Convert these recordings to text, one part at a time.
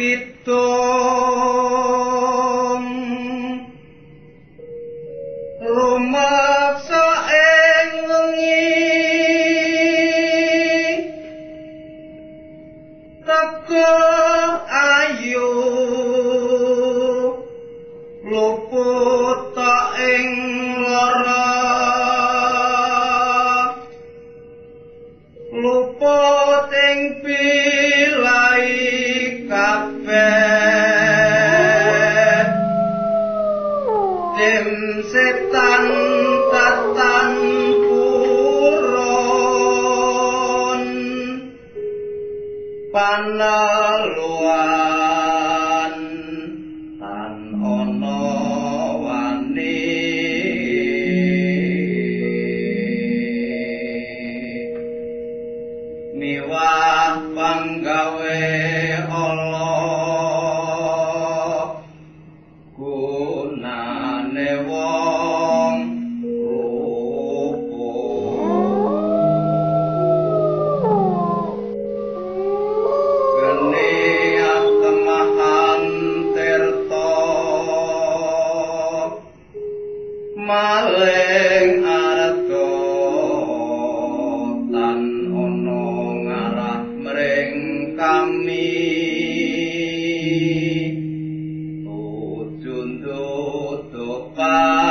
kitum rumaksa ing wengi teko ayu. Luput ta ing lara. Luput ing pi Tim setan tatan purun Panaluan tan ono wani. Miwah panggawe Allah maling arga tan ana ngarah mring kami. Tutupan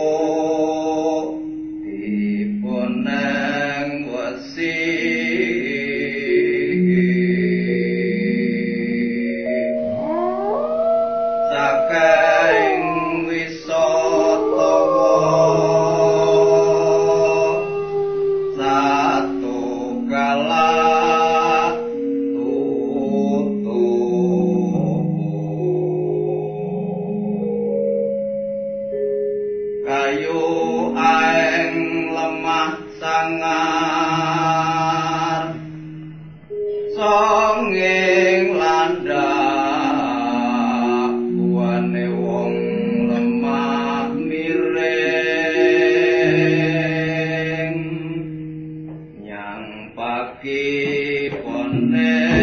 kayu aeng lemah sangar que poner.